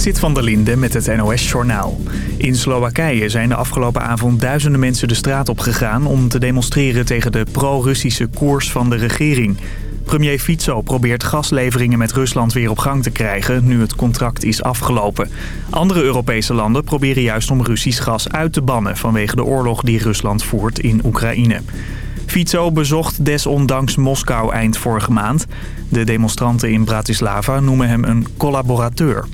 Zit van der Linde met het NOS-journaal. In Slowakije zijn de afgelopen avond duizenden mensen de straat op gegaan... om te demonstreren tegen de pro-Russische koers van de regering. Premier Fico probeert gasleveringen met Rusland weer op gang te krijgen... nu het contract is afgelopen. Andere Europese landen proberen juist om Russisch gas uit te bannen... vanwege de oorlog die Rusland voert in Oekraïne. Fico bezocht desondanks Moskou eind vorige maand. De demonstranten in Bratislava noemen hem een collaborateur.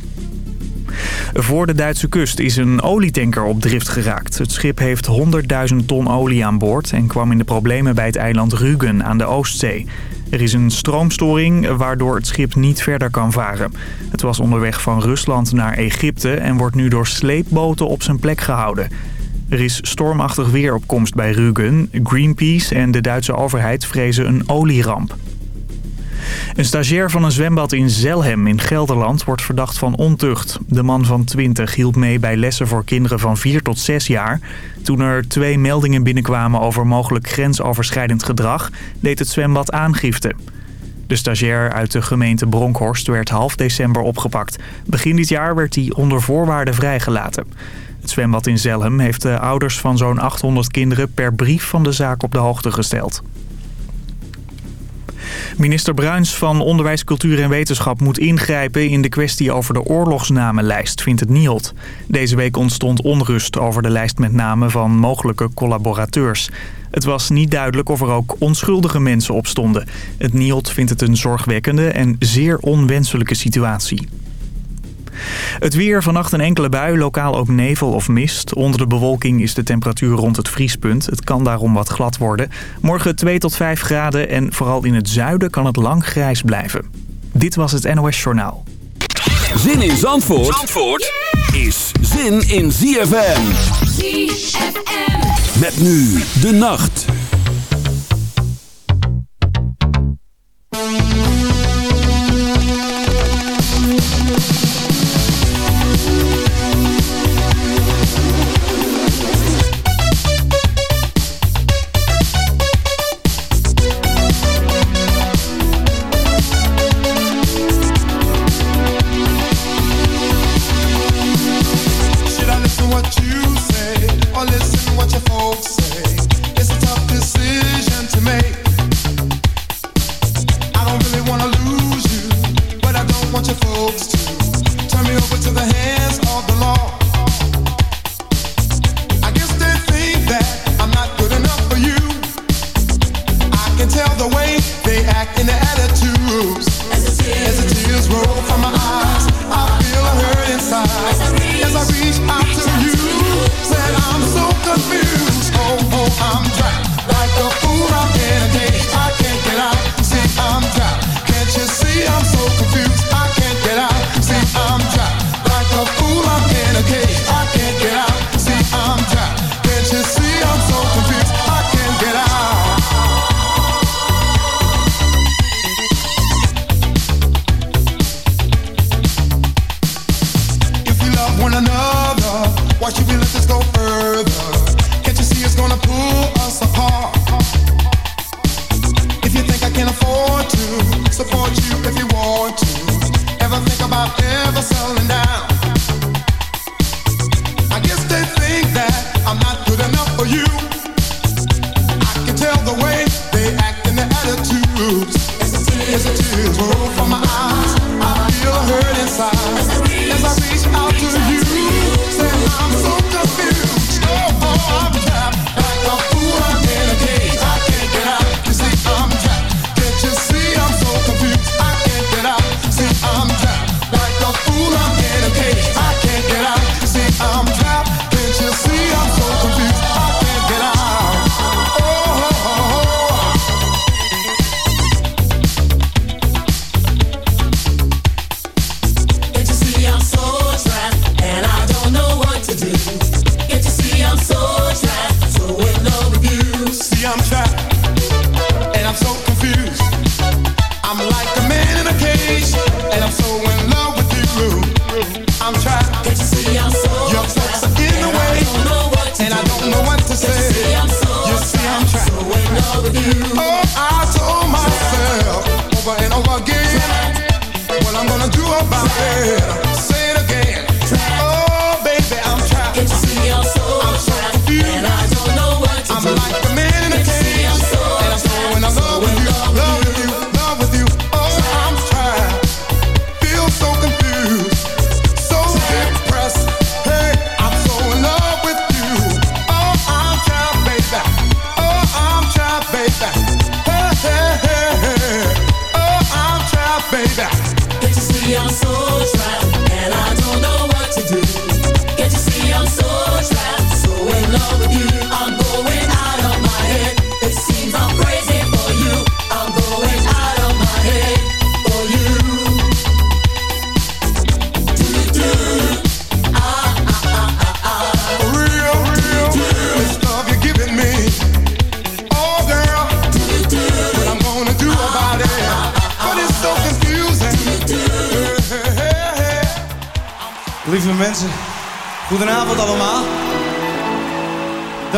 Voor de Duitse kust is een olietanker op drift geraakt. Het schip heeft 100.000 ton olie aan boord en kwam in de problemen bij het eiland Rügen aan de Oostzee. Er is een stroomstoring waardoor het schip niet verder kan varen. Het was onderweg van Rusland naar Egypte en wordt nu door sleepboten op zijn plek gehouden. Er is stormachtig weer op komst bij Rügen. Greenpeace en de Duitse overheid vrezen een olieramp. Een stagiair van een zwembad in Zelhem in Gelderland wordt verdacht van ontucht. De man van 20 hielp mee bij lessen voor kinderen van 4 tot 6 jaar. Toen er twee meldingen binnenkwamen over mogelijk grensoverschrijdend gedrag... deed het zwembad aangifte. De stagiair uit de gemeente Bronkhorst werd half december opgepakt. Begin dit jaar werd hij onder voorwaarden vrijgelaten. Het zwembad in Zelhem heeft de ouders van zo'n 800 kinderen per brief van de zaak op de hoogte gesteld. Minister Bruins van Onderwijs, Cultuur en Wetenschap moet ingrijpen in de kwestie over de oorlogsnamenlijst, vindt het NIOD. Deze week ontstond onrust over de lijst met namen van mogelijke collaborateurs. Het was niet duidelijk of er ook onschuldige mensen op stonden. Het NIOD vindt het een zorgwekkende en zeer onwenselijke situatie. Het weer, vannacht een enkele bui, lokaal ook nevel of mist. Onder de bewolking is de temperatuur rond het vriespunt. Het kan daarom wat glad worden. Morgen 2 tot 5 graden en vooral in het zuiden kan het lang grijs blijven. Dit was het NOS Journaal. Zin in Zandvoort, Zandvoort is zin in ZFM. ZFM. Met nu de nacht. I'm trapped like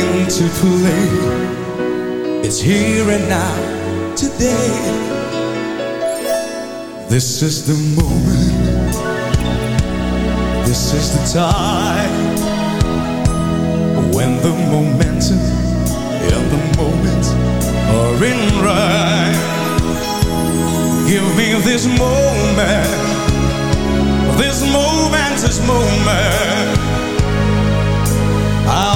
into play. It's here and now, today. This is the moment this is the time when the momentum and the moment are in right. Give me this moment, this momentous moment. I'll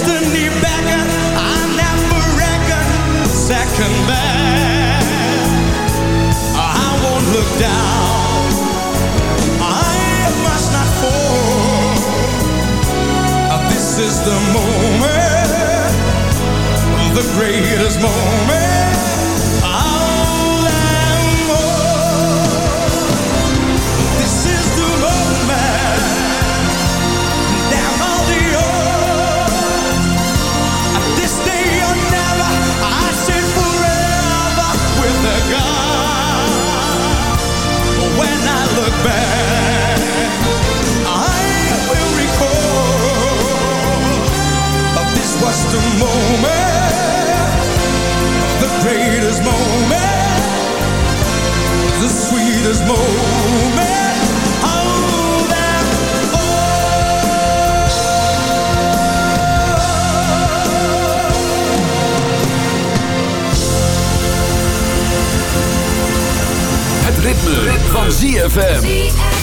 Destiny beckons second best. I won't look down. I must not fall. This is the moment, the greatest moment. The moment, the greatest moment, the sweetest moment. Het ritme, ritme. van ZFM.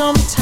Sometimes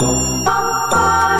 Música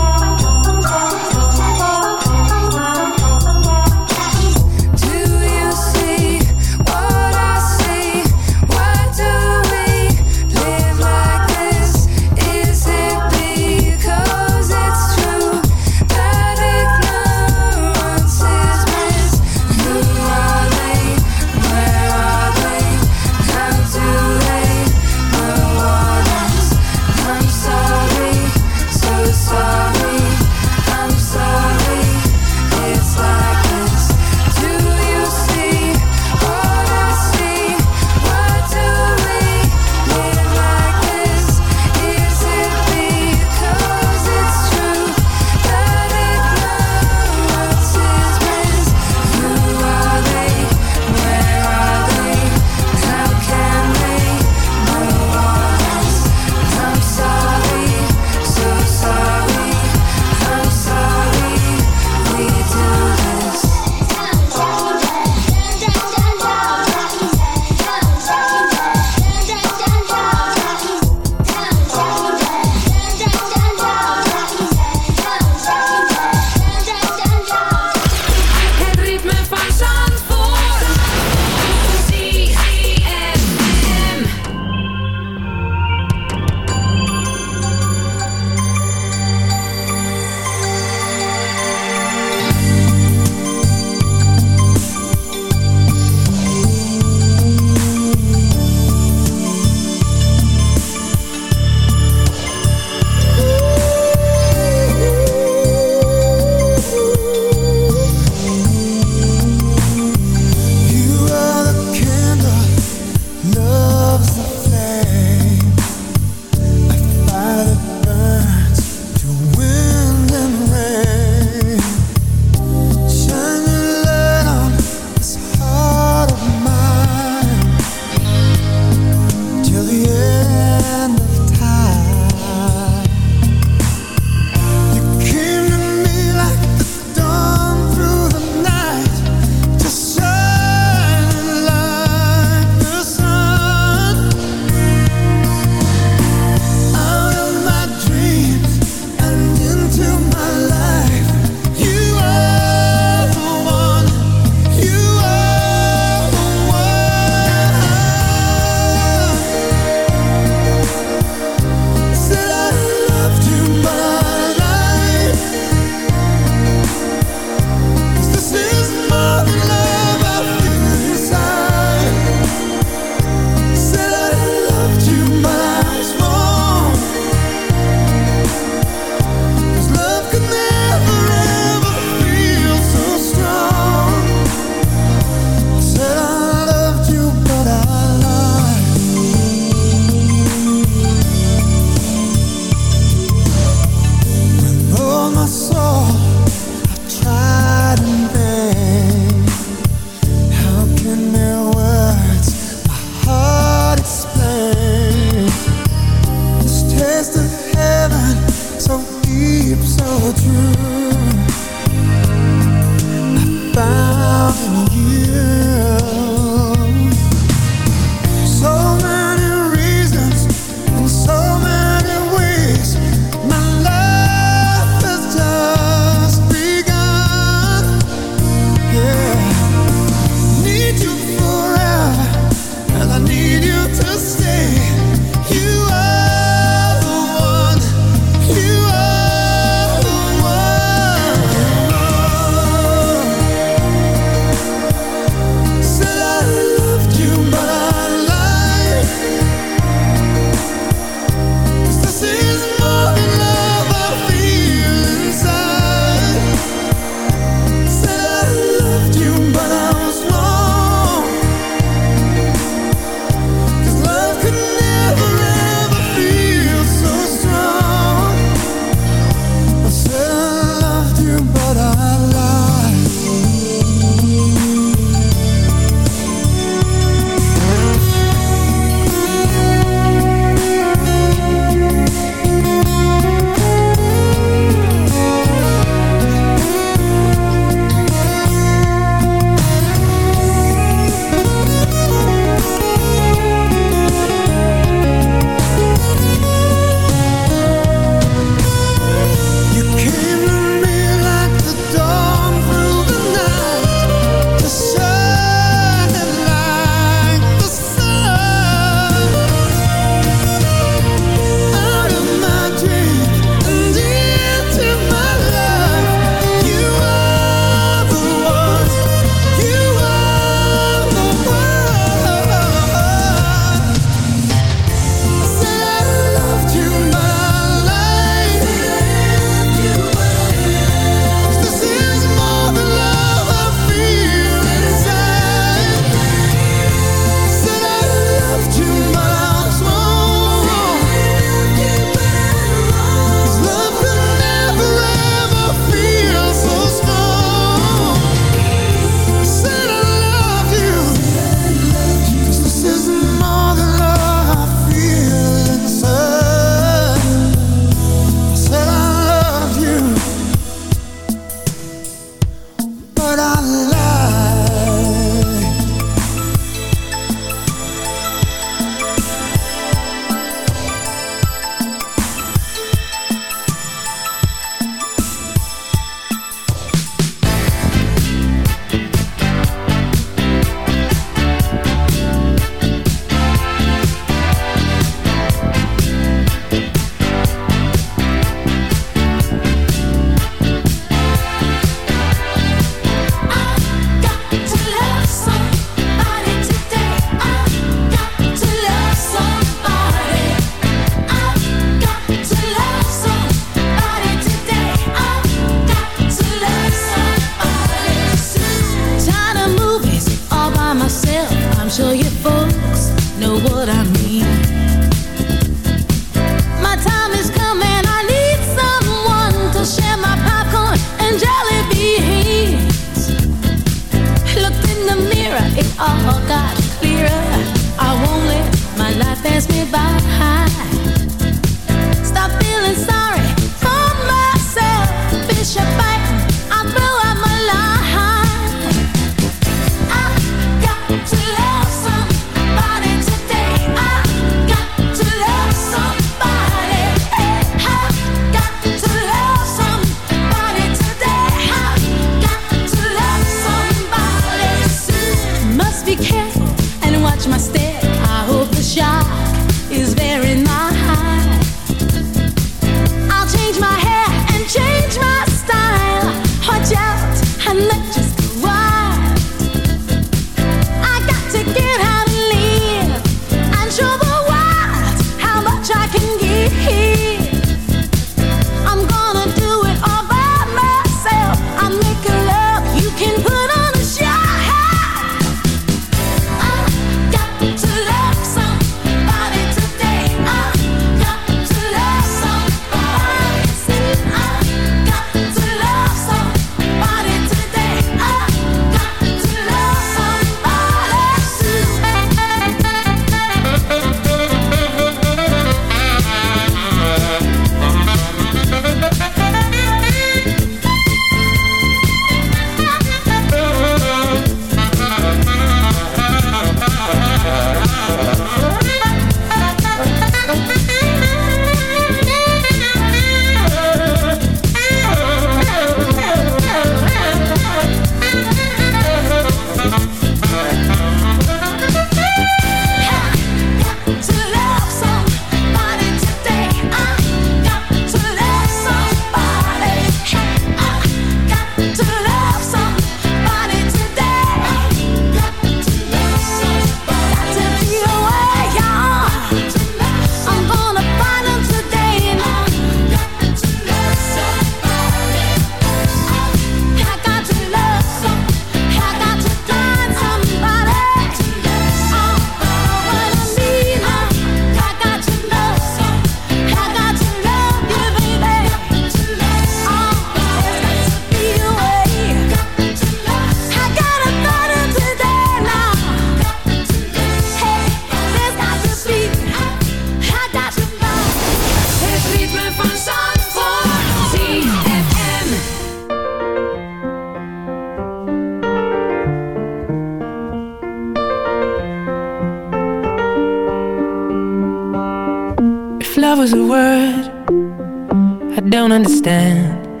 understand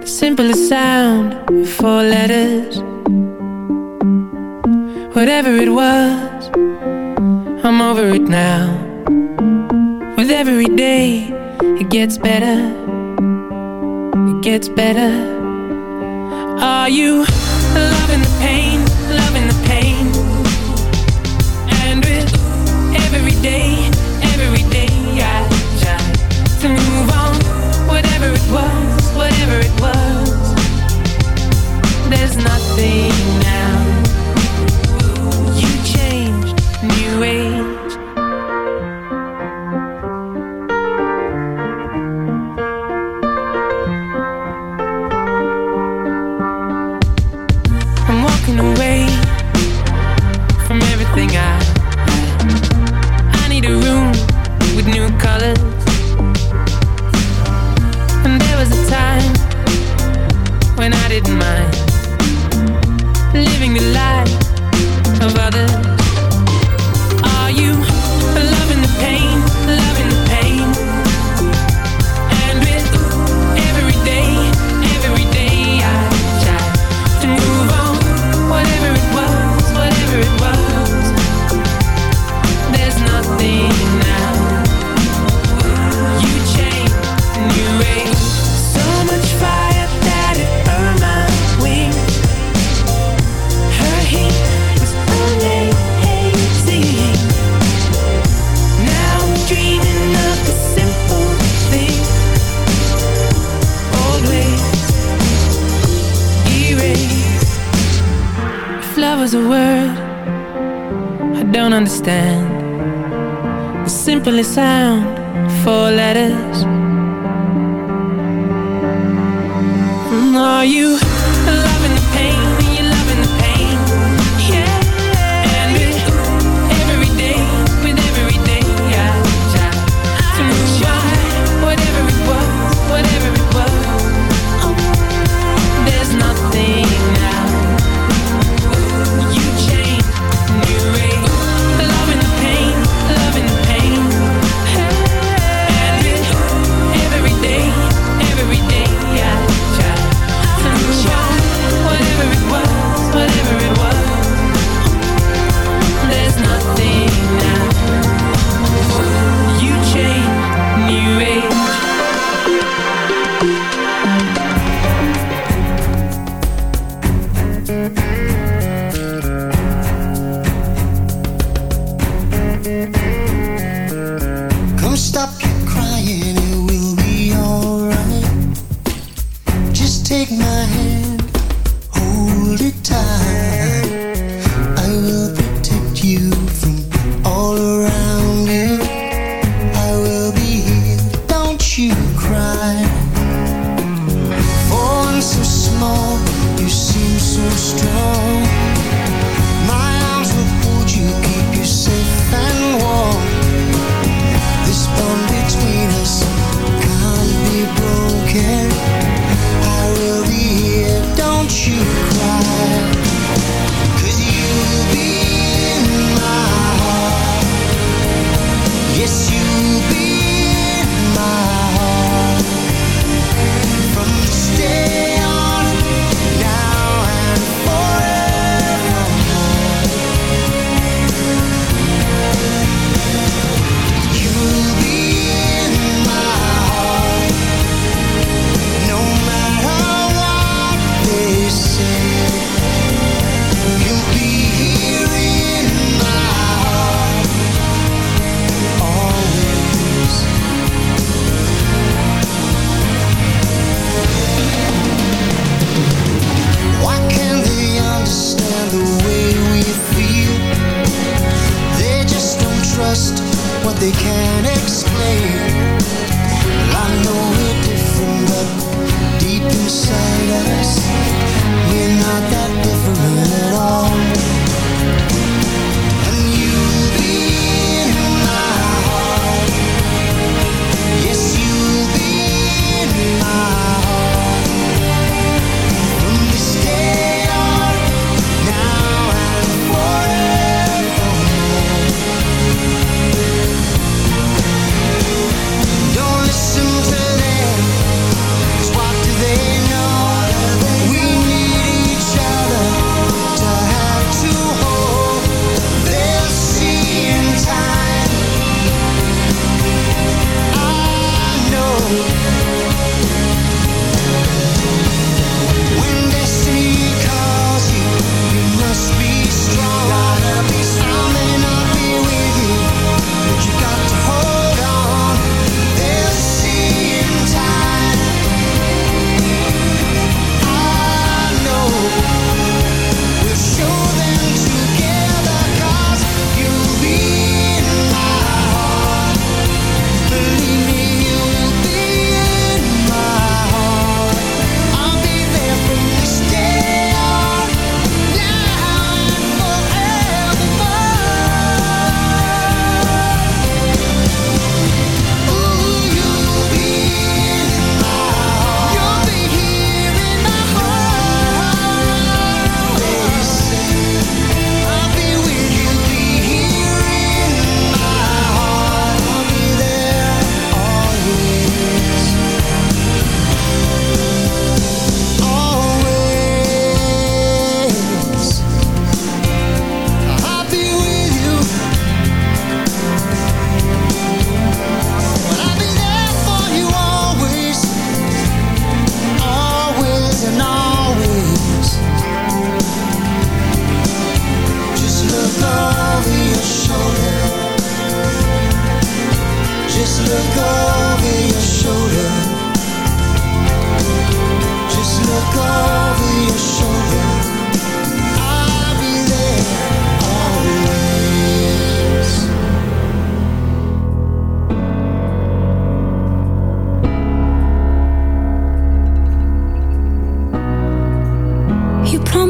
the simplest sound of four letters. Whatever it was, I'm over it now. With every day, it gets better. It gets better. Are you? nothing. Simplest sound, four letters. Are you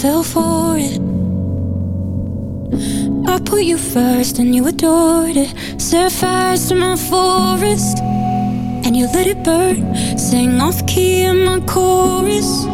fell for it. I put you first and you adored it. Set fire to my forest and you let it burn. Sing off key in my chorus.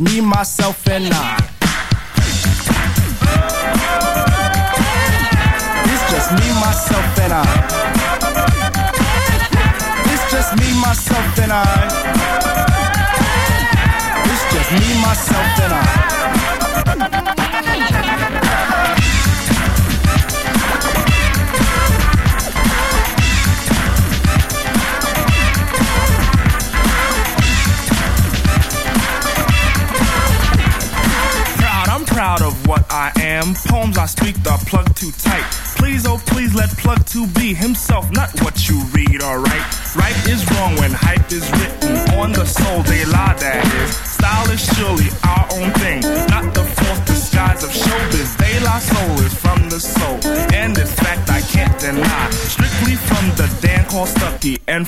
Me, myself,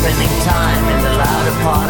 Spending time in the louder part